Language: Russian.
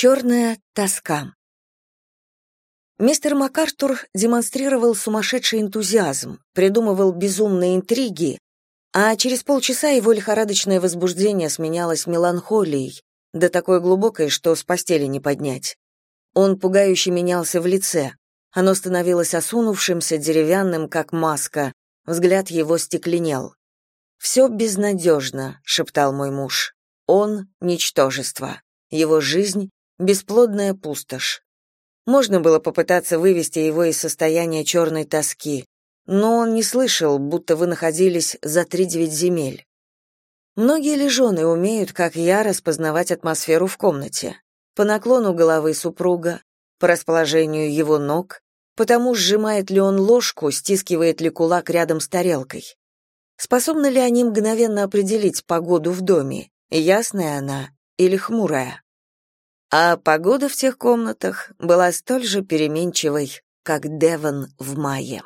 Черная тоска. Мистер МакАртур демонстрировал сумасшедший энтузиазм, придумывал безумные интриги, а через полчаса его лихорадочное возбуждение сменялось меланхолией, да такой глубокой, что с постели не поднять. Он пугающе менялся в лице. Оно становилось осунувшимся, деревянным, как маска. Взгляд его стекленел. «Все безнадежно», — шептал мой муж. «Он — ничтожество. Его жизнь — бесплодная пустошь. Можно было попытаться вывести его из состояния черной тоски, но он не слышал, будто вы находились за три девять земель. Многие ли жены умеют, как я, распознавать атмосферу в комнате? По наклону головы супруга, по расположению его ног, потому сжимает ли он ложку, стискивает ли кулак рядом с тарелкой. Способны ли они мгновенно определить погоду в доме, ясная она или хмурая? А погода в тех комнатах была столь же переменчивой, как Девон в мае.